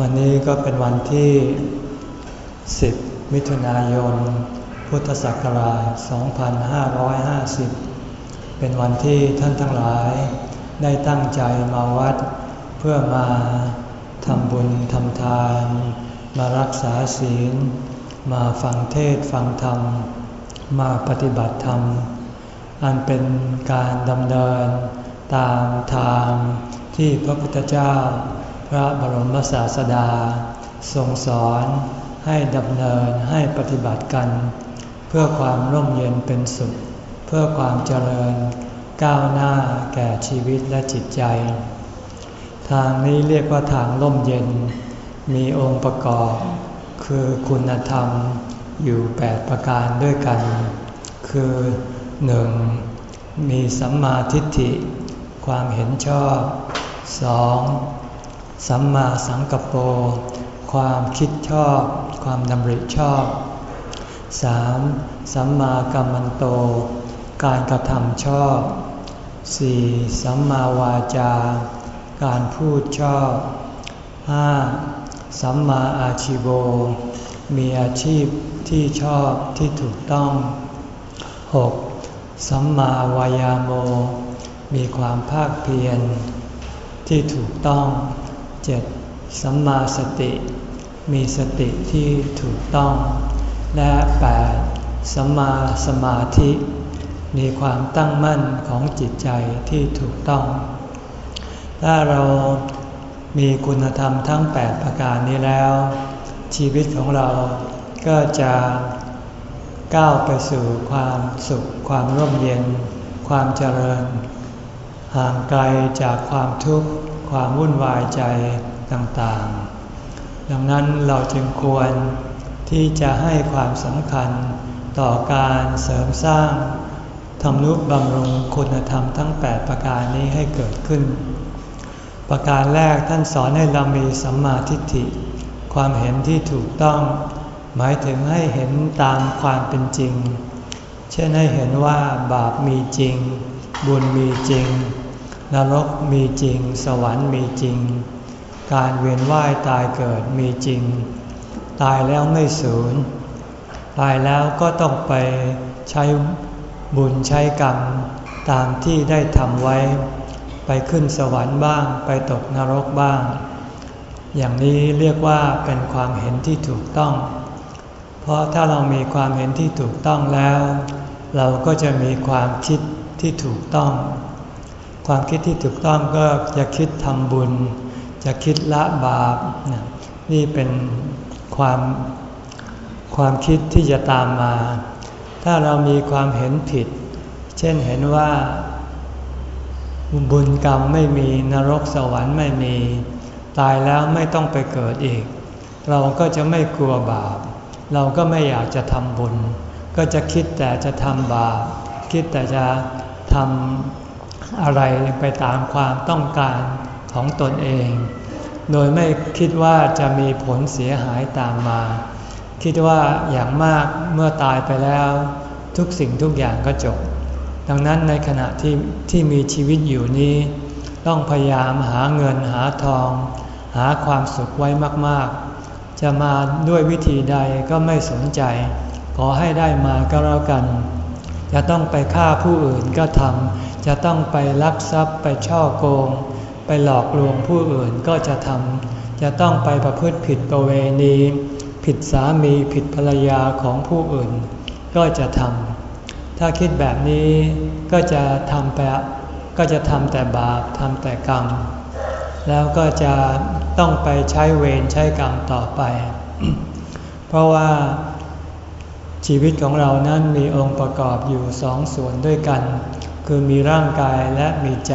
วันนี้ก็เป็นวันที่ 10 มิถุนายน พุทธศักราช 2550 เป็นวันที่ท่านทั้งหลายได้ตั้งใจมาวัด เพื่อมาทำบุญทำทาน มารักษาศีล มาฟังเทศฟังธรรม มาปฏิบัติธรรม อันเป็นการดำเนินตามทางที่พระพุทธเจ้า ระบรมศาสดาทรงสอนให้ดำเนินให้ปฏิบัติกัน เพื่อความร่มเย็นเป็นสุข เพื่อความเจริญ ก้าวหน้าแก่ชีวิตและจิตใจ ทางนี้เรียกว่าทางร่มเย็น มีองค์ประกอบ คือคุณธรรมอยู่ 8 ประการด้วยกัน คือ 1. มีสัมมาทิฏฐิ ความเห็นชอบ 2. สัมมาสังกัปโปความคิดชอบ ความดำริชอบ 3. สัมมากัมมันโต การกระทำชอบ 4. สัมมาวาจา การพูดชอบ 5. สัมมาอาชิโวมีอาชีพที่ชอบที่ถูกต้อง 6. สัมมาวายาโม มีความภาคเพียรที่ถูกต้อง 7. สัมมาสติ มีสติที่ถูกต้อง และ 8. สัมมาสมาธิ มีความตั้งมั่นของจิตใจที่ถูกต้อง ถ้าเรามีคุณธรรมทั้ง 8 ประการนี้แล้ว ชีวิตของเราก็จะก้าวไปสู่ความสุข ความร่มเย็น ความเจริญ ห่างไกลจากความทุกข์ ความวุ่นวายใจต่างๆ ดังนั้นเราจึงควรที่จะให้ความสำคัญต่อการเสริมสร้างทำนุบำรุงคุณธรรมทั้ง 8 ประการนี้ให้เกิดขึ้น ประการแรกท่านสอนให้เรามีสัมมาทิฏฐิ ความเห็นที่ถูกต้อง หมายถึงให้เห็นตามความเป็นจริง เช่นให้เห็นว่าบาปมีจริง บุญมีจริง นรกมีจริง สวรรค์มีจริง การเวียนว่ายตายเกิดมีจริง ตายแล้วไม่สูญ ตายแล้วก็ต้องไปใช้บุญใช้กรรมตามที่ได้ทำไว้ ไปขึ้นสวรรค์บ้าง ไปตกนรกบ้าง อย่างนี้เรียกว่าเป็นความเห็นที่ถูกต้อง เพราะถ้าเรามีความเห็นที่ถูกต้องแล้ว เราก็จะมีความคิดที่ถูกต้อง ความคิดที่ถูกต้องก็จะคิดทำบุญ จะคิดละบาปนี่เป็นความความคิดที่จะตามมา ถ้าเรามีความเห็นผิด เช่นเห็นว่า บุญกรรมไม่มีนรกสวรรค์ไม่มี ตายแล้วไม่ต้องไปเกิดอีก เราก็จะไม่กลัวบาป เราก็ไม่อยากจะทำบุญ ก็จะคิดแต่จะทำบาป คิดแต่จะทำ อะไรไปตามความต้องการของตนเอง โดยไม่คิดว่าจะมีผลเสียหายตามมา คิดว่าอย่างมากเมื่อตายไปแล้ว ทุกสิ่งทุกอย่างก็จบ ดังนั้นในขณะที่ที่มีชีวิตอยู่นี้ ต้องพยายามหาเงินหาทอง หาความสุขไว้มากๆ จะมาด้วยวิธีใดก็ไม่สนใจ ขอให้ได้มาก็แล้วกัน จะต้องไปฆ่าผู้อื่นก็ทำ จะต้องไปลักทรัพย์ไปช่อโกง ไปหลอกลวงผู้อื่นก็จะทำจะต้องไปประพฤติผิดประเวณี ผิดสามีผิดภรรยาของผู้อื่น ก็จะทำถ้าคิดแบบนี้ก็จะทำไปก็จะทำแต่บาปทำแต่กรรม แล้วก็จะต้องไปใช้เวรใช้กรรมต่อไป เพราะว่าชีวิตของเรานั้นมีองค์ประกอบอยู่สองส่วนด้วยกัน คือมีร่างกายและมีใจ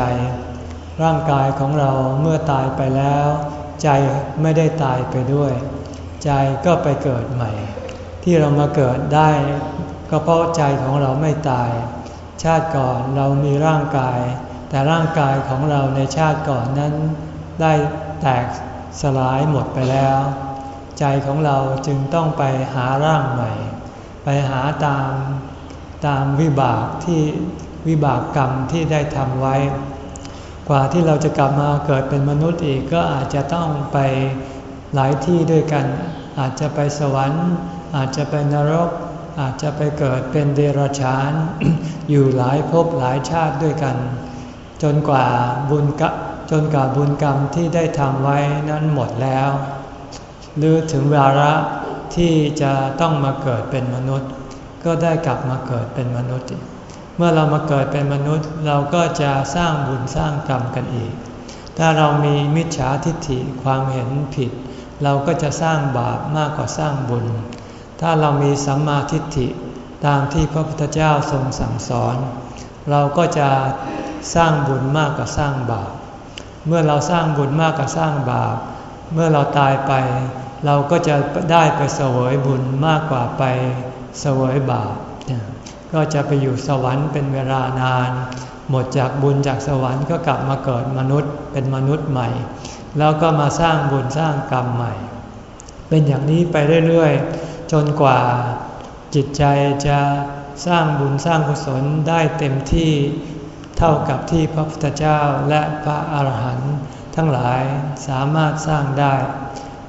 ร่างกายของเราเมื่อตายไปแล้ว ใจไม่ได้ตายไปด้วย ใจก็ไปเกิดใหม่ ที่เรามาเกิดได้ ก็เพราะใจของเราไม่ตาย ชาติก่อนเรามีร่างกาย แต่ร่างกายของเราในชาติก่อนนั้น ได้แตกสลายหมดไปแล้ว ใจของเราจึงต้องไปหาร่างใหม่ ไปหาตามตามวิบากที่ วิบากกรรมที่ได้ทำไว้ กว่าที่เราจะกลับมาเกิดเป็นมนุษย์อีกก็อาจจะต้องไปหลายที่ด้วยกัน อาจจะไปสวรรค์ อาจจะไปนรก อาจจะไปเกิดเป็นเดรัจฉาน อยู่หลายภพหลายชาติด้วยกัน จนกว่าบุญกะจนกว่าบุญกรรมที่ได้ทำไว้นั้นหมดแล้ว หรือถึงวาระที่จะต้องมาเกิดเป็นมนุษย์ ก็ได้กลับมาเกิดเป็นมนุษย์อีก เมื่อเรามาเกิดเป็นมนุษย์เราก็จะสร้างบุญสร้างกรรมกันอีก ถ้าเรามีมิจฉาทิฏฐิความเห็นผิด เราก็จะสร้างบาปมากกว่าสร้างบุญ ถ้าเรามีสัมมาทิฏฐิตามที่พระพุทธเจ้าทรงสั่งสอน เราก็จะสร้างบุญมากกว่าสร้างบาป เมื่อเราสร้างบุญมากกว่าสร้างบาป เมื่อเราตายไป เราก็จะได้ไปเสวยบุญมากกว่าไปเสวยบาป ก็จะไปอยู่สวรรค์เป็นเวลานาน หมดจากบุญจากสวรรค์ก็กลับมาเกิดมนุษย์เป็นมนุษย์ใหม่ แล้วก็มาสร้างบุญสร้างกรรมใหม่ เป็นอย่างนี้ไปเรื่อยๆ จนกว่าจิตใจจะสร้างบุญสร้างกุศลได้เต็มที่เท่ากับที่พระพุทธเจ้าและพระอาหารหันต์ทั้งหลายสามารถสร้างได้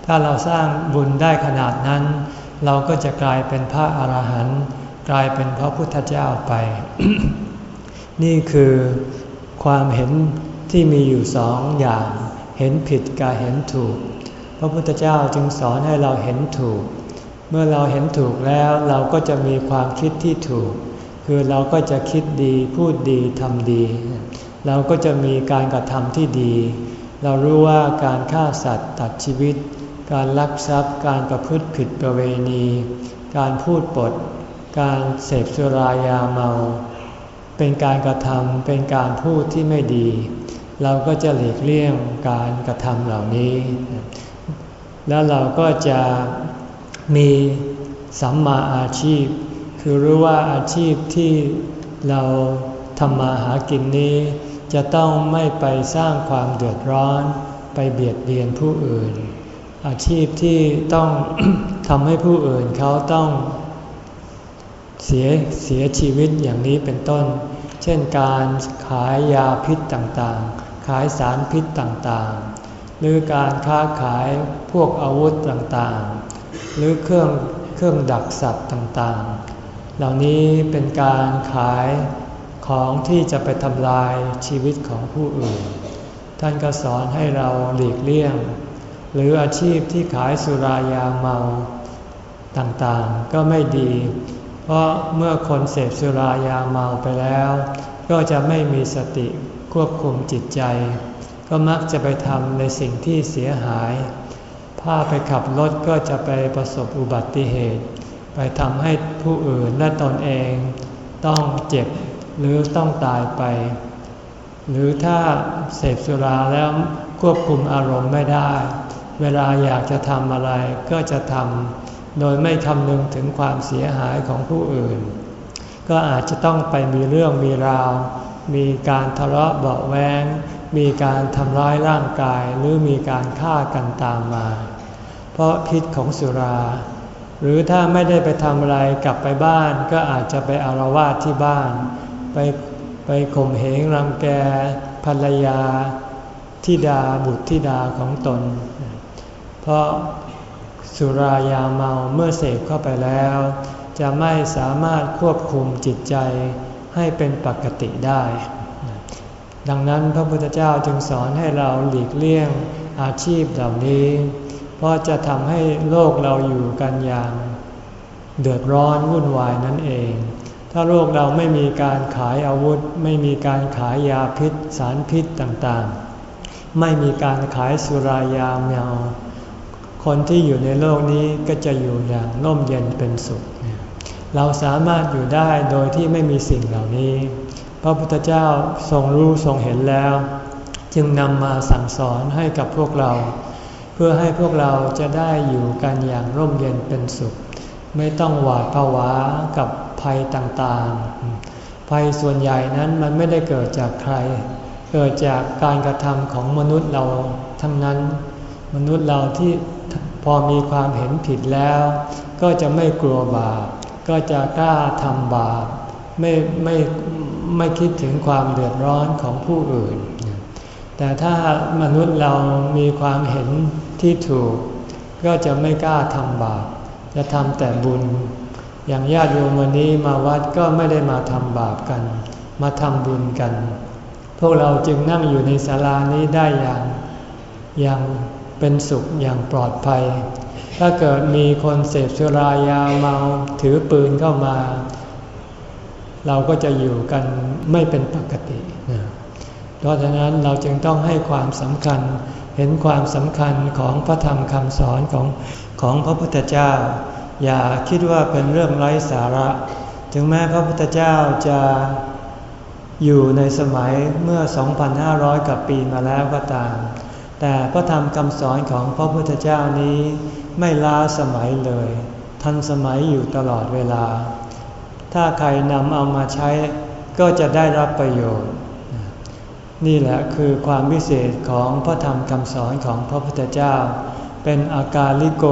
ถ้าเราสร้างบุญได้ขนาดนั้น เราก็จะกลายเป็นพระอาหารหันต์ กลายเป็นพระพุทธเจ้าไป นี่คือความเห็นที่มีอยู่สองอย่าง เห็นผิดกับเห็นถูก พระพุทธเจ้าจึงสอนให้เราเห็นถูก เมื่อเราเห็นถูกแล้วเราก็จะมีความคิดที่ถูก คือเราก็จะคิดดีพูดดีทำดี เราก็จะมีการกระทำที่ดี เรารู้ว่าการฆ่าสัตว์ตัดชีวิต การลักทรัพย์ การประพฤติผิดประเวณี การพูดปด การเสพสุรายาเมา เป็นการกระทำเป็นการพูดที่ไม่ดี เราก็จะหลีกเลี่ยงการกระทำเหล่านี้ แล้วเราก็จะมีสัมมาอาชีพ คือรู้ว่าอาชีพที่เราทำมาหากินนี้ จะต้องไม่ไปสร้างความเดือดร้อน ไปเบียดเบียนผู้อื่น อาชีพที่ต้องทำให้ผู้อื่นเขาต้อง เสียเสียชีวิตอย่างนี้เป็นต้น เช่นการขายยาพิษต่างๆ ขายสารพิษต่างๆ หรือการค้าขายพวกอาวุธต่างๆ หรือเครื่องเครื่องดักสัตว์ต่างๆ เหล่านี้เป็นการขายของที่จะไปทำลายชีวิตของผู้อื่น ท่านก็สอนให้เราหลีกเลี่ยง หรืออาชีพที่ขายสุรายาเมาต่างๆ ก็ไม่ดี เพราะเมื่อคนเสพสุรายาเมาไปแล้ว ก็จะไม่มีสติควบคุมจิตใจ ก็มักจะไปทำในสิ่งที่เสียหายพาไปขับรถก็จะไปประสบอุบัติเหตุ ไปทำให้ผู้อื่นและตนเอง ต้องเจ็บหรือต้องตายไป หรือถ้าเสพสุราแล้วควบคุมอารมณ์ไม่ได้ เวลาอยากจะทำอะไรก็จะทำ โดยไม่คำนึงถึงความเสียหายของผู้อื่น ก็อาจจะต้องไปมีเรื่องมีราว มีการทะเลาะเบาแวงมีการทำร้ายร่างกายหรือมีการฆ่ากันตามมา เพราะพิษของสุรา หรือถ้าไม่ได้ไปทำอะไรกลับไปบ้านก็อาจจะไปอารวาสที่บ้าน ไปไปข่มเหงรังแกภรรยาทิดาบุตรทิดาของตน เพราะ สุรายาเมาเมื่อเสพเข้าไปแล้ว จะไม่สามารถควบคุมจิตใจให้เป็นปกติได้ ดังนั้นพระพุทธเจ้าจึงสอนให้เราหลีกเลี่ยงอาชีพเหล่านี้ เพราะจะทำให้โลกเราอยู่กันอย่างเดือดร้อนวุ่นวายนั่นเอง ถ้าโลกเราไม่มีการขายอาวุธ ไม่มีการขายยาพิษสารพิษต่างๆ ไม่มีการขายสุรายาเมา คนที่อยู่ในโลกนี้ก็จะอยู่อย่างร่มเย็นเป็นสุข เราสามารถอยู่ได้โดยที่ไม่มีสิ่งเหล่านี้ พระพุทธเจ้าทรงรู้ทรงเห็นแล้ว จึงนำมาสั่งสอนให้กับพวกเรา เพื่อให้พวกเราจะได้อยู่กันอย่างร่มเย็นเป็นสุข ไม่ต้องหวาดผวากับภัยต่างๆ ภัยส่วนใหญ่นั้นมันไม่ได้เกิดจากใคร เกิดจากการกระทำของมนุษย์เราทั้งนั้น มนุษย์เราที่ พอมีความเห็นผิดแล้ว ก็จะไม่กลัวบาป ก็จะกล้าทำบาป ไม่ไม่ไม่คิดถึงความเดือดร้อนของผู้อื่น แต่ถ้ามนุษย์เรามีความเห็นที่ถูก ก็จะไม่กล้าทำบาป จะทำแต่บุญ อย่างญาติโยมวันนี้มาวัดก็ไม่ได้มาทำบาปกัน มาทำบุญกัน พวกเราจึงนั่งอยู่ในศาลานี้ได้อย่างอย่าง เป็นสุขอย่างปลอดภัย ถ้าเกิดมีคนเสพสุรายาเมาถือปืนเข้ามา เราก็จะอยู่กันไม่เป็นปกติ เพราะฉะนั้นเราจึงต้องให้ความสำคัญเห็นความสำคัญของพระธรรมคำสอนของของพระพุทธเจ้า อย่าคิดว่าเป็นเรื่องไร้สาระ ถึงแม้พระพุทธเจ้าจะอยู่ในสมัยเมื่อ 2,500กับปีมาแล้วก็ตาม แต่พระธรรมคำสอนของพระพุทธเจ้านี้ไม่ล้าสมัยเลย ทันสมัยอยู่ตลอดเวลา ถ้าใครนำเอามาใช้ก็จะได้รับประโยชน์ นี่แหละคือความวิเศษของพระธรรมคำสอนของพระพุทธเจ้า เป็นอาการลิโก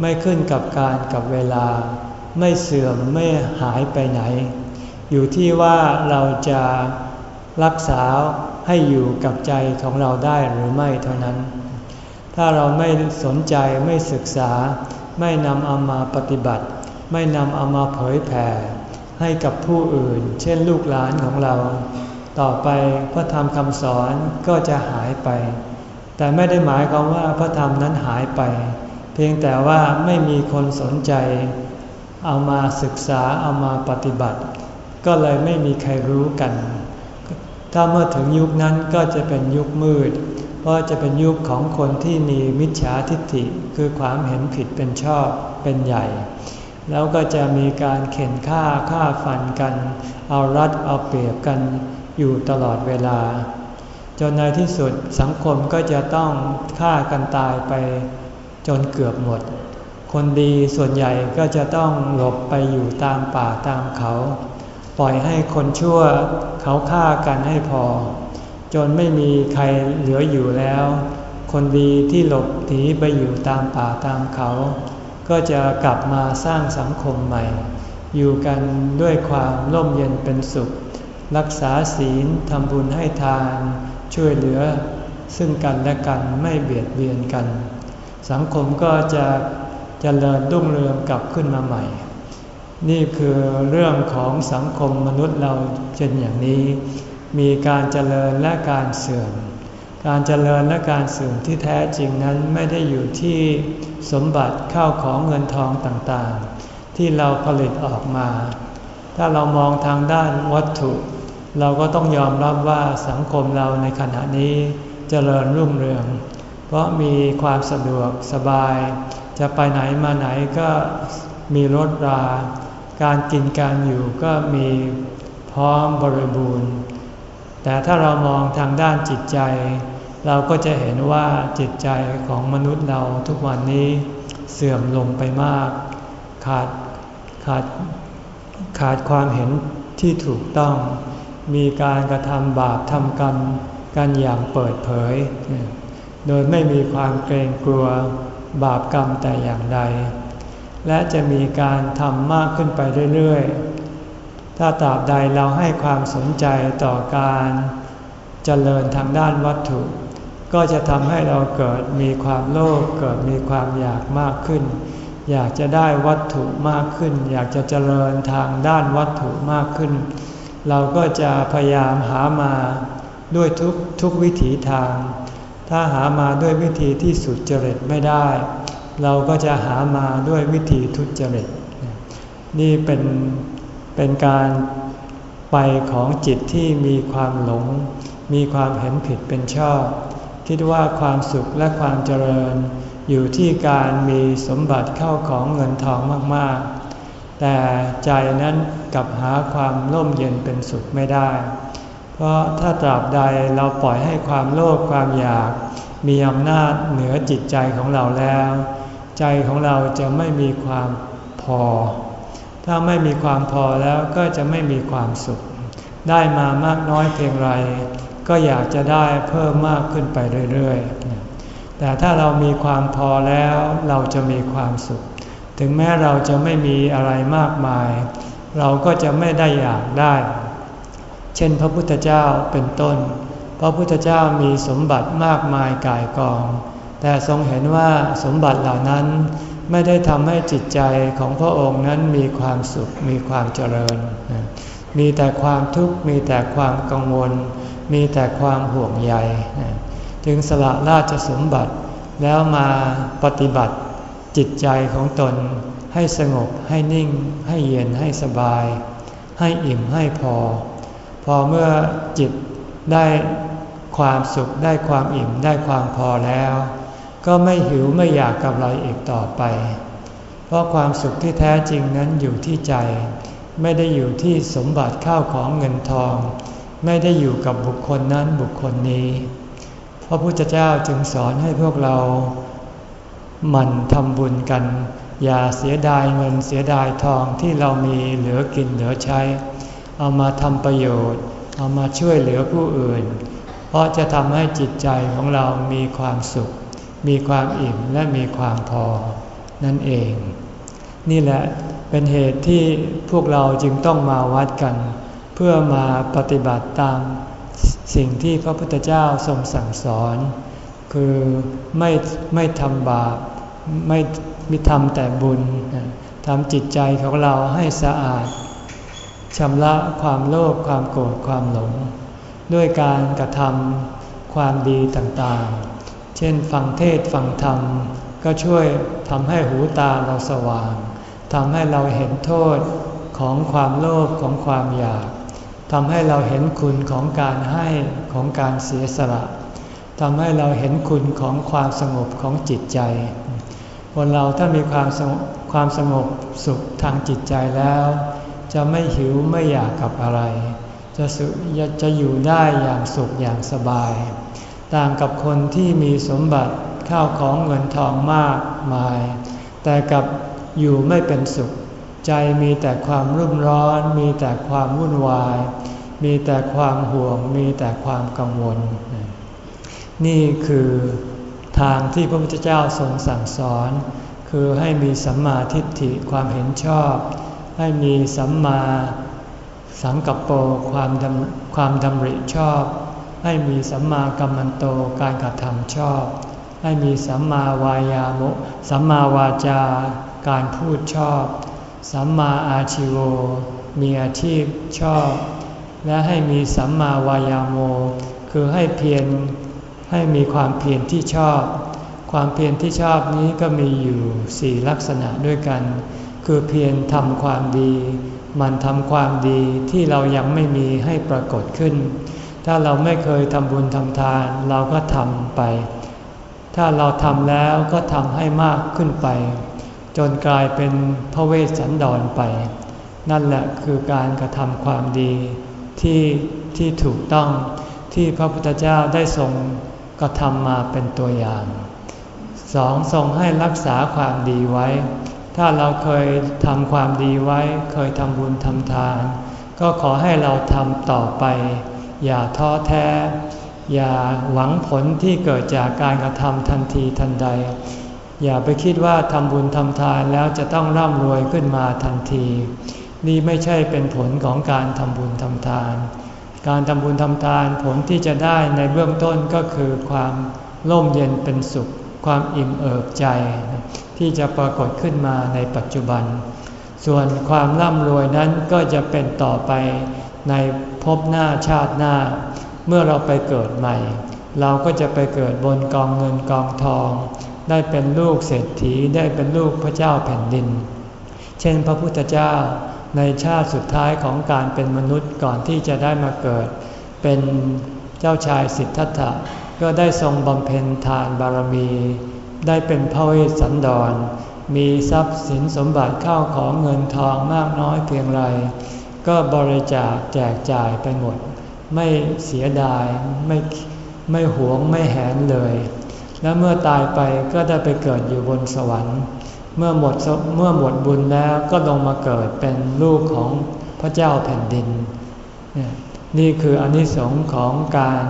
ไม่ขึ้นกับการกับเวลา ไม่เสื่อมไม่หายไปไหน อยู่ที่ว่าเราจะรักษา ให้อยู่กับใจของเราได้หรือไม่เท่านั้น ถ้าเราไม่สนใจไม่ศึกษา ไม่นำเอามาปฏิบัติ ไม่นำเอามาเผยแผ่ ให้กับผู้อื่น เช่นลูกหลานของเรา ต่อไปพระธรรมคำสอนก็จะหายไป แต่ไม่ได้หมายความว่าพระธรรมนั้นหายไป เพียงแต่ว่าไม่มีคนสนใจ เอามาศึกษาเอามาปฏิบัติ ก็เลยไม่มีใครรู้กัน ถ้าเมื่อถึงยุคนั้นก็จะเป็นยุคมืด เพราะจะเป็นยุคของคนที่มีมิจฉาทิฏฐิ คือความเห็นผิดเป็นชอบเป็นใหญ่ แล้วก็จะมีการเข็นฆ่าฆ่าฟันกัน เอารัดเอาเปรียบกันอยู่ตลอดเวลา จนในที่สุดสังคมก็จะต้องฆ่ากันตายไปจนเกือบหมด คนดีส่วนใหญ่ก็จะต้องหลบไปอยู่ตามป่าตามเขา ปล่อยให้คนชั่วเขาฆ่ากันให้พอ จนไม่มีใครเหลืออยู่แล้ว คนดีที่หลบหนีไปอยู่ตามป่าตามเขา ก็จะกลับมาสร้างสังคมใหม่ อยู่กันด้วยความร่มเย็นเป็นสุข รักษาศีลทำบุญให้ทาน ช่วยเหลือ ซึ่งกันและกันไม่เบียดเบียนกัน สังคมก็จะจะเจริญรุ่งเรืองกลับขึ้นมาใหม่ นี่คือเรื่องของสังคมมนุษย์เราเช่นอย่างนี้ มีการเจริญและการเสื่อม การเจริญและการเสื่อมที่แท้จริงนั้นไม่ได้อยู่ที่สมบัติเข้าของเงินทองต่างๆ ที่เราผลิตออกมา ถ้าเรามองทางด้านวัตถุ เราก็ต้องยอมรับว่าสังคมเราในขณะนี้เจริญรุ่งเรือง เพราะมีความสะดวกสบาย จะไปไหนมาไหนก็ มีรถรา การกินการอยู่ก็มีพร้อมบริบูรณ์ แต่ถ้าเรามองทางด้านจิตใจ เราก็จะเห็นว่าจิตใจของมนุษย์เราทุกวันนี้เสื่อมลงไปมาก ขาดขาดขาดความเห็นที่ถูกต้อง มีการกระทำบาปทำกรรมกันอย่างเปิดเผย โดยไม่มีความเกรงกลัวบาปกรรมแต่อย่างใด และจะมีการทำมากขึ้นไปเรื่อยๆ ถ้าตราบใดเราให้ความสนใจต่อการเจริญทางด้านวัตถุ ก็จะทำให้เราเกิดมีความโลภเกิดมีความอยากมากขึ้น อยากจะได้วัตถุมากขึ้น อยากจะเจริญทางด้านวัตถุมากขึ้น เราก็จะพยายามหามาด้วยทุกทุกวิถีทาง ถ้าหามาด้วยวิธีที่สุดจริตไม่ได้ เราก็จะหามาด้วยวิธีทุจริต นี่เป็นเป็นการไปของจิตที่มีความหลง มีความเห็นผิดเป็นชอบ คิดว่าความสุขและความเจริญ อยู่ที่การมีสมบัติเข้าของเงินทองมากๆ แต่ใจนั้นกลับหาความร่มเย็นเป็นสุขไม่ได้ เพราะถ้าตราบใดเราปล่อยให้ความโลภความอยาก มีอำนาจเหนือจิตใจของเราแล้ว ใจของเราจะไม่มีความพอ ถ้าไม่มีความพอแล้วก็จะไม่มีความสุข ได้มามากน้อยเพียงไร ก็อยากจะได้เพิ่มมากขึ้นไปเรื่อยๆ แต่ถ้าเรามีความพอแล้วเราจะมีความสุข ถึงแม้เราจะไม่มีอะไรมากมาย เราก็จะไม่ได้อยากได้ เช่นพระพุทธเจ้าเป็นต้น พระพุทธเจ้ามีสมบัติมากมายกายกอง แต่ทรงเห็นว่าสมบัติเหล่านั้นไม่ได้ทำให้จิตใจของพระองค์นั้นมีความสุขมีความเจริญ มีแต่ความทุกข์มีแต่ความกังวล มีแต่ความห่วงใยจึงสละราชสมบัติแล้วมาปฏิบัติจิตใจของตนให้สงบให้นิ่ง ให้เย็นให้สบาย ให้อิ่มให้พอ พอเมื่อจิตได้ความสุขได้ความอิ่มได้ความพอแล้ว ก็ไม่หิวไม่อยากกับอะไรอีกต่อไป เพราะความสุขที่แท้จริงนั้นอยู่ที่ใจ ไม่ได้อยู่ที่สมบัติข้าวของเงินทอง ไม่ได้อยู่กับบุคคลนั้นบุคคลนี้ พระพุทธเจ้าจึงสอนให้พวกเราหมั่นทำบุญกัน อย่าเสียดายเงินเสียดายทองที่เรามีเหลือกินเหลือใช้ เอามาทำประโยชน์ เอามาช่วยเหลือผู้อื่น เพราะจะทำให้จิตใจของเรามีความสุข มีความอิ่มและมีความพอ นั่นเอง นี่แหละเป็นเหตุที่พวกเราจึงต้องมาวัดกัน เพื่อมาปฏิบัติตามสิ่งที่พระพุทธเจ้าทรงสั่งสอน คือไม่ไม่ทำบาปไม่ไม่ทำแต่บุญทำจิตใจของเราให้สะอาดชำระความโลภความโกรธความหลง ด้วยการกระทำความดีต่างๆ เช่นฟังเทศฟังธรรม ก็ช่วยทำให้หูตาเราสว่างทำให้เราเห็นโทษของความโลภของความอยากทำให้เราเห็นคุณของการให้ของการเสียสละทำให้เราเห็นคุณของความสงบของจิตใจ คนเราถ้ามีความสงบความสงบสุขทางจิตใจแล้ว จะไม่หิวไม่อยากกับอะไร จะสุจะอยู่ได้อย่างสุขอย่างสบาย ต่างกับคนที่มีสมบัติข้าวของเงินทองมากมาย แต่กับอยู่ไม่เป็นสุข ใจมีแต่ความรุ่มร้อน มีแต่ความวุ่นวาย มีแต่ความห่วง มีแต่ความกังวล นี่คือทางที่พระพุทธเจ้าทรงสั่งสอน คือให้มีสัมมาทิฏฐิความเห็นชอบ ให้มีสัมมาสังกัปโปความดำความดำริชอบ ให้มีสัมมากัมมันโตการกระทำชอบ ให้มีสัมมาวายามุสัมมาวาจาการพูดชอบ สัมมาอาชิโว มีอาชีพชอบ และให้มีสัมมาวายาโม คือให้เพียรให้มีความเพียรที่ชอบ ความเพียรที่ชอบนี้ก็มีอยู่สี่ลักษณะด้วยกัน คือเพียรทำความดี มันทำความดีที่เรายังไม่มีให้ปรากฏขึ้น ถ้าเราไม่เคยทำบุญทำทานเราก็ทำไป ถ้าเราทำแล้วก็ทำให้มากขึ้นไป จนกลายเป็นพระเวสสันดรไป นั่นแหละคือการกระทำความดีที่ที่ถูกต้องที่พระพุทธเจ้าได้ทรงกระทำมาเป็นตัวอย่างสองทรงให้รักษาความดีไว้ ถ้าเราเคยทำความดีไว้ เคยทำบุญทำทาน ก็ขอให้เราทำต่อไป อย่าท้อแท้ อย่าหวังผลที่เกิดจากการกระทำทันทีทันใด อย่าไปคิดว่าทำบุญทำทานแล้วจะต้องร่ำรวยขึ้นมาทันที นี่ไม่ใช่เป็นผลของการทำบุญทำทาน การทำบุญทำทานผลที่จะได้ในเบื้องต้นก็คือความร่มเย็นเป็นสุข ความอิ่มเอิบใจ ที่จะปรากฏขึ้นมาในปัจจุบัน ส่วนความร่ำรวยนั้นก็จะเป็นต่อไป ในภพหน้าชาติหน้า เมื่อเราไปเกิดใหม่ เราก็จะไปเกิดบนกองเงินกองทอง ได้เป็นลูกเศรษฐีได้เป็นลูกพระเจ้าแผ่นดิน เช่นพระพุทธเจ้าในชาติสุดท้ายของการเป็นมนุษย์ก่อนที่จะได้มาเกิด เป็นเจ้าชายสิทธัตถะก็ได้ทรงบำเพ็ญทานบารมี ได้เป็นพระเวสสันดร มีทรัพย์สินสมบัติเข้าของเงินทองมากน้อยเพียงไร ก็บริจาคแจกจ่ายไปหมด ไม่เสียดายไม่ไม่หวงไม่แหนเลย และเมื่อตายไปก็ได้ไปเกิดอยู่บนสวรรค์ เมื่อหมดเมื่อหมดบุญแล้วก็ลงมาเกิดเป็นลูกของพระเจ้าแผ่นดิน นี่คืออนิสงค์ของการ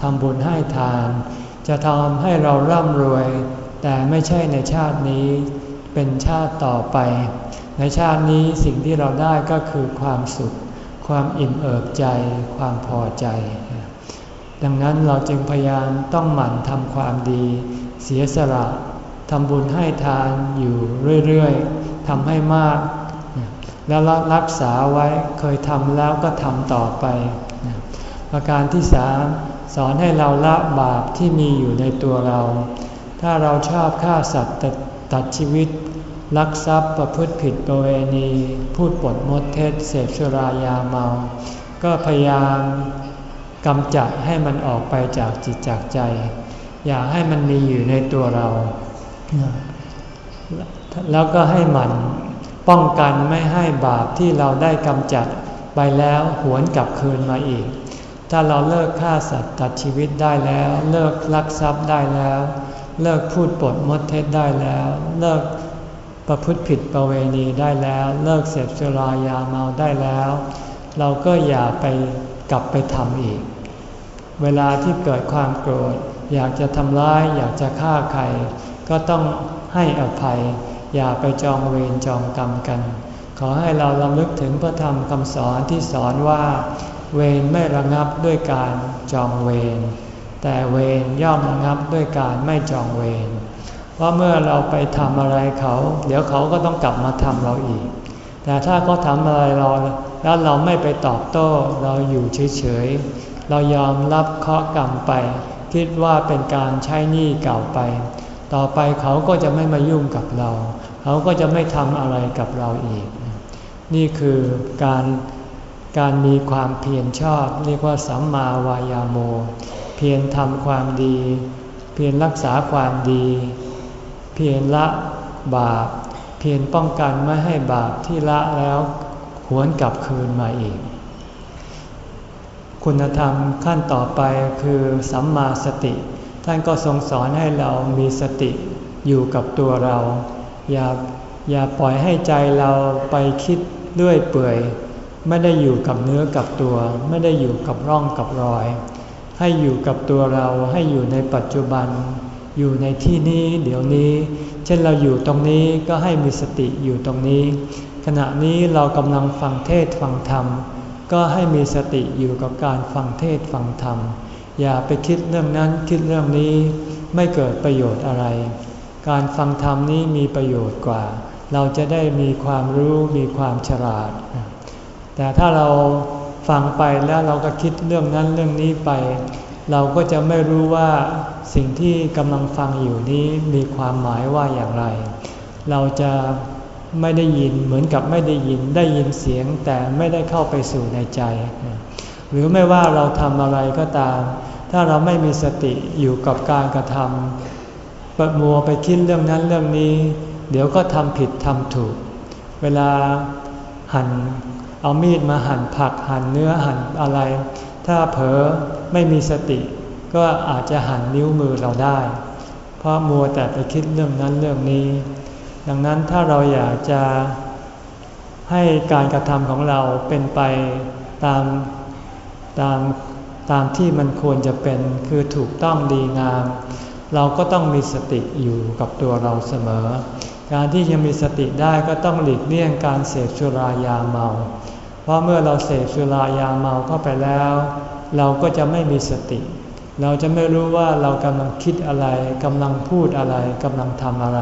ทำบุญให้ทาน จะทำให้เราร่ำรวย แต่ไม่ใช่ในชาตินี้เป็นชาติต่อไป ในชาตินี้สิ่งที่เราได้ก็คือความสุข ความอิ่มเอิบใจ ความพอใจ ดังนั้นเราจึงพยายามต้องหมั่นทำความดี เสียสละทำบุญให้ทานอยู่เรื่อยๆทำให้มาก แล้วรักษาไว้เคยทำแล้วก็ทำต่อไป ประการที่สามสอนให้เราละบาปที่มีอยู่ในตัวเรา ถ้าเราชอบฆ่าสัตว์ตัดชีวิต ลักทรัพย์ประพฤติผิดประเวณี พูดปดมดเท็จเสพสุรายาเมา ก็พยายามกำจัดให้มันออกไปจากจิตจากใจ อย่าให้มันมีอยู่ในตัวเรา แล้วก็ให้มันป้องกันไม่ให้บาปที่เราได้กำจัดไปแล้วหวนกลับคืนมาอีก ถ้าเราเลิกฆ่าสัตว์ตัดชีวิตได้แล้ว เลิกลักทรัพย์ได้แล้ว เลิกพูดปดมดเท็จได้แล้ว เลิก ประพฤติผิดประเวณีได้แล้วเลิกเสพสุรายาเมาได้แล้ว เราก็อย่าไปกลับไปทำอีก เวลาที่เกิดความโกรธ อยากจะทำร้ายอยากจะฆ่าใคร ก็ต้องให้อภัย อย่าไปจองเวรจองกรรมกัน ขอให้เราลำลึกถึงพระธรรมคำสอนที่สอนว่า เวรไม่ระงับด้วยการจองเวรแต่เวรย่อมระงับด้วยการไม่จองเวร ว่าเมื่อเราไปทำอะไรเขา เดี๋ยวเขาก็ต้องกลับมาทำเราอีก แต่ถ้าเขาทำอะไรเราแล้วเราไม่ไปตอบโต้ เราอยู่เฉยๆ เรายอมรับเคราะกรรมไป คิดว่าเป็นการใช้หนี้เก่าไป ต่อไปเขาก็จะไม่มายุ่งกับเรา เขาก็จะไม่ทำอะไรกับเราอีก นี่คือการการมีความเพียรชอบเรียกว่าสัมมาวายาโม เพียรทำความดี เพียรรักษาความดี พียรละบาป เพียรป้องกันไม่ให้บาปที่ละแล้วหวนกลับคืนมาอีก คุณธรรมขั้นต่อไปคือสัมมาสติ ท่านก็ทรงสอนให้เรามีสติอยู่กับตัวเรา อย่าอย่าปล่อยให้ใจเราไปคิดเรื่อยเปื่อย ไม่ได้อยู่กับเนื้อกับตัว ไม่ได้อยู่กับร่องกับรอย ให้อยู่กับตัวเราให้อยู่ในปัจจุบัน อยู่ในที่นี้เดี๋ยวนี้ เช่นเราอยู่ตรงนี้ก็ให้มีสติอยู่ตรงนี้ ขณะนี้เรากำลังฟังเทศฟังธรรม ก็ให้มีสติอยู่กับการฟังเทศฟังธรรม อย่าไปคิดเรื่องนั้นคิดเรื่องนี้ไม่เกิดประโยชน์อะไร การฟังธรรมนี้มีประโยชน์กว่า เราจะได้มีความรู้มีความฉลาด แต่ถ้าเราฟังไปแล้วเราก็คิดเรื่องนั้นเรื่องนี้ไป เราก็จะไม่รู้ว่าสิ่งที่กำลังฟังอยู่นี้มีความหมายว่าอย่างไร เราจะไม่ได้ยินเหมือนกับไม่ได้ยินได้ยินเสียงแต่ไม่ได้เข้าไปสู่ในใจ หรือไม่ว่าเราทำอะไรก็ตาม ถ้าเราไม่มีสติอยู่กับการกระทำประมัวไปคิดเรื่องนั้นเรื่องนี้ เดี๋ยวก็ทำผิดทำถูก เวลาหั่นเอามีดมาหั่นผักหั่นเนื้อหั่นอะไร ถ้าเผลอไม่มีสติ ก็อาจจะหันนิ้วมือเราได้ เพราะมัวแต่ไปคิดเรื่องนั้นเรื่องนี้ ดังนั้นถ้าเราอยากจะให้การกระทำของเราเป็นไปตามตามตามที่มันควรจะเป็นคือถูกต้องดีงาม เราก็ต้องมีสติอยู่กับตัวเราเสมอ การที่จะมีสติได้ก็ต้องหลีกเลี่ยงการเสพสุรายาเมา เพราะเมื่อเราเสพสุรายาเมาเข้าไปแล้ว เราก็จะไม่มีสติ เราจะไม่รู้ว่าเรากำลังคิดอะไรกำลังพูดอะไรกำลังทำอะไร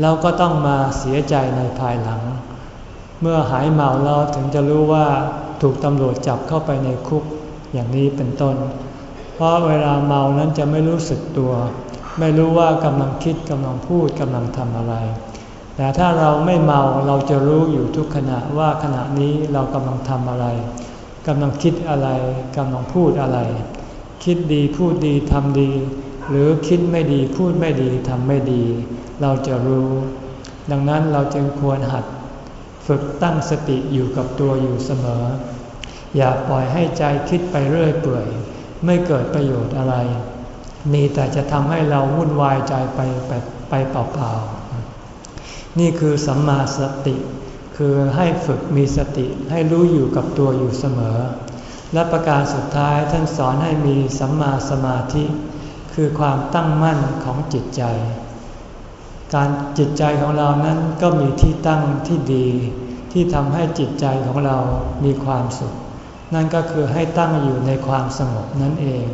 แล้วก็ต้องมาเสียใจในภายหลัง เมื่อหายเมาแล้วถึงจะรู้ว่าถูกตำรวจจับเข้าไปในคุกอย่างนี้เป็นต้น เพราะเวลาเมานั้นจะไม่รู้สึกตัว ไม่รู้ว่ากำลังคิดกำลังพูดกำลังทำอะไร แต่ถ้าเราไม่เมาเราจะรู้อยู่ทุกขณะว่าขณะนี้เรากำลังทำอะไรกำลังคิดอะไรกำลังพูดอะไร คิดดีพูดดีทำดี หรือคิดไม่ดีพูดไม่ดีทำไม่ดี เราจะรู้ ดังนั้นเราจึงควรหัด ฝึกตั้งสติอยู่กับตัวอยู่เสมอ อย่าปล่อยให้ใจคิดไปเรื่อยเปื่อย ไม่เกิดประโยชน์อะไร มีแต่จะทำให้เราวุ่นวายใจไปไปไปเปล่าๆ นี่คือสัมมาสติ คือให้ฝึกมีสติให้รู้อยู่กับตัวอยู่เสมอ และประการสุดท้ายท่านสอนให้มีสัมมาสมาธิ คือความตั้งมั่นของจิตใจ การจิตใจของเรานั้นก็มีที่ตั้งที่ดี ที่ทำให้จิตใจของเรามีความสุข นั่นก็คือให้ตั้งอยู่ในความสงบนั่นเอง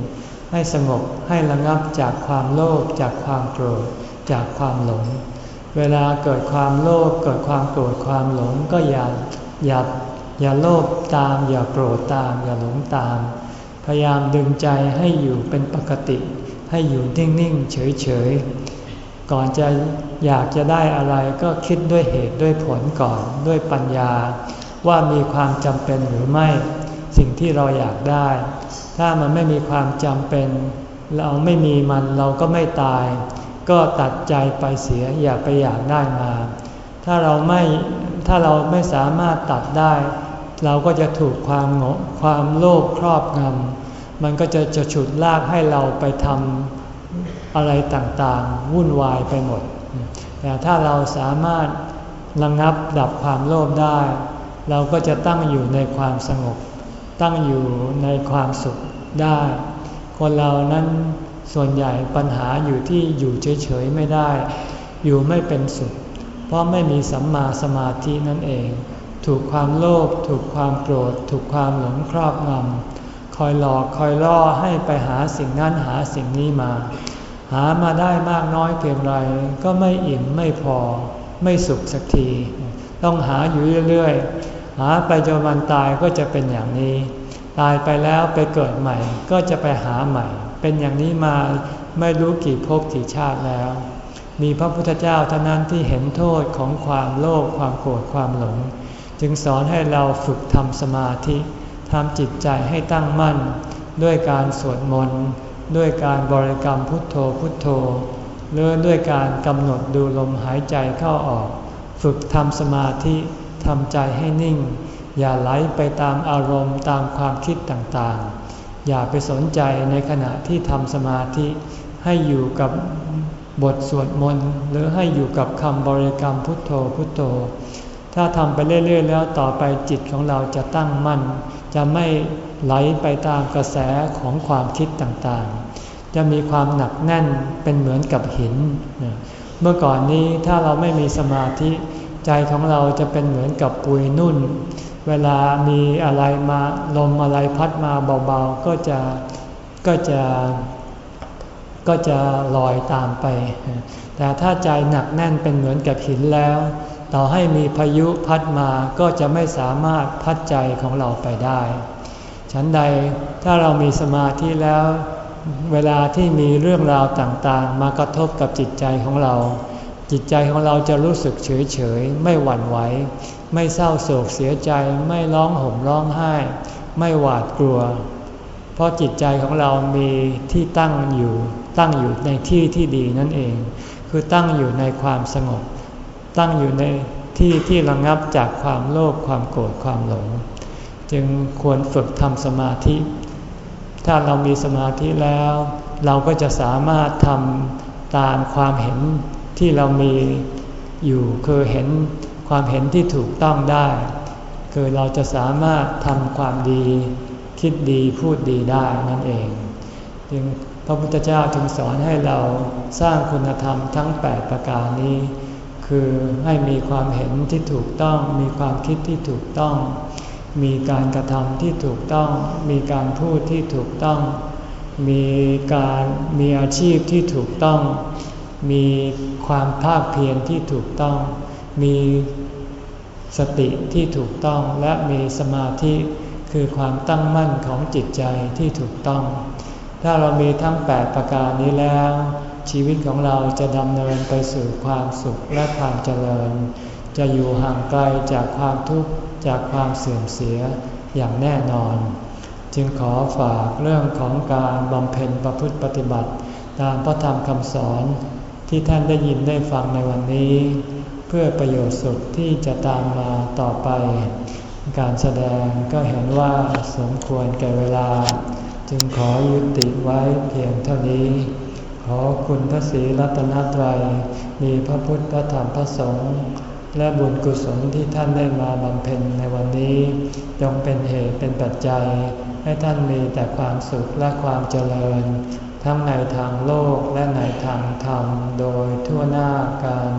ให้สงบให้ระงับจากความโลภจากความโกรธจากความหลง เวลาเกิดความโลภเกิดความโกรธความหลงก็อย่าอย่าอย่าโลภตาม อย่าโกรธตาม อย่าหลงตาม พยายามดึงใจให้อยู่เป็นปกติ ให้อยู่นิ่งๆเฉยๆก่อนจะอยากจะได้อะไรก็คิดด้วยเหตุด้วยผลก่อนด้วยปัญญา ว่ามีความจำเป็นหรือไม่ สิ่งที่เราอยากได้ ถ้ามันไม่มีความจำเป็น เราไม่มีมันเราก็ไม่ตาย ก็ตัดใจไปเสียอย่าไปอยากได้มา ถ้าเราไม่ถ้าเราไม่สามารถตัดได้ เราก็จะถูกความโงความโลภครอบงำมันก็จะจะฉุดลากให้เราไปทำอะไรต่างๆ วุ่นวายไปหมด แต่ถ้าเราสามารถระงงับดับความโลภได้ เราก็จะตั้งอยู่ในความสงบ ตั้งอยู่ในความสุขได้ คนเรานั้น ส่วนใหญ่ปัญหาอยู่ที่อยู่เฉยๆไม่ได้ อยู่ไม่เป็นสุข เพราะไม่มีสัมมาสมาธินั่นเอง ถูกความโลภถูกความโกรธ ถูกความหลงครอบงำคอยหลอกคอยล่อให้ไปหาสิ่งนั้นหาสิ่งนี้มา หามาได้มากน้อยเพียงไรก็ไม่อิ่มไม่พอ ไม่สุขสักที ต้องหาอยู่เรื่อยๆ หาไปจนวันตายก็จะเป็นอย่างนี้ ตายไปแล้วไปเกิดใหม่ก็จะไปหาใหม่ เป็นอย่างนี้มาไม่รู้กี่ภพกี่ชาติแล้ว มีพระพุทธเจ้าเท่านั้นที่เห็นโทษของความโลภความโกรธความหลง จึงสอนให้เราฝึกทำสมาธิทำจิตใจให้ตั้งมั่น ด้วยการสวดมนต์ด้วยการบริกรรมพุทโธพุทโธหรือด้วยการกำหนดดูลมหายใจเข้าออก ฝึกทำสมาธิทำใจให้นิ่ง อย่าไหลไปตามอารมณ์ตามความคิดต่างๆ อย่าไปสนใจในขณะที่ทำสมาธิ ให้อยู่กับบทสวดมนต์หรือให้อยู่กับคำบริกรรมพุทโธพุทโธ ถ้าทำไปเรื่อยๆ แล้วต่อไปจิตของเราจะตั้งมั่น จะไม่ไหลไปตามกระแสของความคิดต่างๆ จะมีความหนักแน่นเป็นเหมือนกับหิน เมื่อก่อนนี้ถ้าเราไม่มีสมาธิใจของเราจะเป็นเหมือนกับปุยนุ่น เวลามีอะไรมาลมอะไรพัดมาเบาๆ ก็จะก็จะก็จะลอยตามไป แต่ถ้าใจหนักแน่นเป็นเหมือนกับหินแล้ว ต่อให้มีพายุพัดมาก็จะไม่สามารถพัดใจของเราไปได้ ฉันใดถ้าเรามีสมาธิแล้ว เวลาที่มีเรื่องราวต่างๆ มากระทบกับจิตใจของเรา จิตใจของเราจะรู้สึกเฉยเฉยไม่หวั่นไหว ไม่เศร้าโศกเสียใจไม่ร้องห่มร้องไห้ ไม่หวาดกลัว เพราะจิตใจของเรามีที่ตั้งอยู่ ตั้งอยู่ในที่ที่ดีนั่นเอง คือตั้งอยู่ในความสงบ ตั้งอยู่ในที่ที่ระงับจากความโลภความโกรธความหลง จึงควรฝึกทำสมาธิ ถ้าเรามีสมาธิแล้ว เราก็จะสามารถทำตามความเห็นที่เรามีอยู่คือเห็น ความเห็นที่ถูกต้องได้ คือเราจะสามารถทำความดี คิดดีพูดดีได้นั่นเองจึงพระพุทธเจ้าจึงสอนให้เราสร้างคุณธรรมทั้ง 8 ประการนี้ คือให้มีความเห็นที่ถูกต้อง มีความคิดที่ถูกต้อง มีการกระทำที่ถูกต้อง มีการพูดที่ถูกต้อง มีการมีอาชีพที่ถูกต้อง มีความภาคเพียรที่ถูกต้อง มีสติที่ถูกต้องและมีสมาธิคือความตั้งมั่นของจิตใจที่ถูกต้อง ถ้าเรามีทั้ง 8 ประการนี้แล้ว ชีวิตของเราจะดำเนินไปสู่ความสุขและความเจริญ จะอยู่ห่างไกลจากความทุกข์จากความเสื่อมเสียอย่างแน่นอน จึงขอฝากเรื่องของการบำเพ็ญประพฤติปฏิบัติ ตามพระธรรมคำสอนที่ท่านได้ยินได้ฟังในวันนี้ เพื่อประโยชน์สุขที่จะตามมาต่อไป การแสดงก็เห็นว่าสมควรแก่เวลา จึงขอยุติไว้เพียงเท่านี้ ขอคุณพระศรีรัตนตรัย มีพระพุทธพระธรรมพระสงฆ์และบุญกุศลที่ท่านได้มาบำเพ็ญในวันนี้ จงเป็นเหตุเป็นปัจจัย ให้ท่านมีแต่ความสุขและความเจริญ ทั้งในทางโลกและในทางธรรมโดยทั่วหน้ากัน